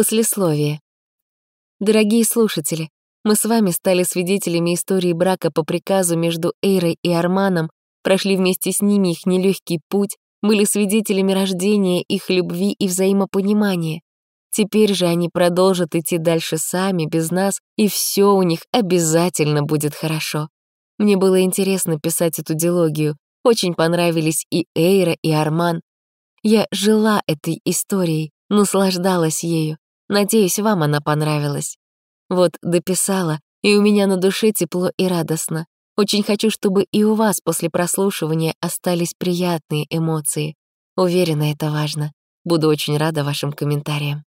Послесловие. Дорогие слушатели, мы с вами стали свидетелями истории брака по приказу между Эйрой и Арманом, прошли вместе с ними их нелегкий путь, были свидетелями рождения их любви и взаимопонимания. Теперь же они продолжат идти дальше сами, без нас, и все у них обязательно будет хорошо. Мне было интересно писать эту дилогию. Очень понравились и Эйра, и Арман. Я жила этой историей, наслаждалась ею. Надеюсь, вам она понравилась. Вот дописала, и у меня на душе тепло и радостно. Очень хочу, чтобы и у вас после прослушивания остались приятные эмоции. Уверена, это важно. Буду очень рада вашим комментариям.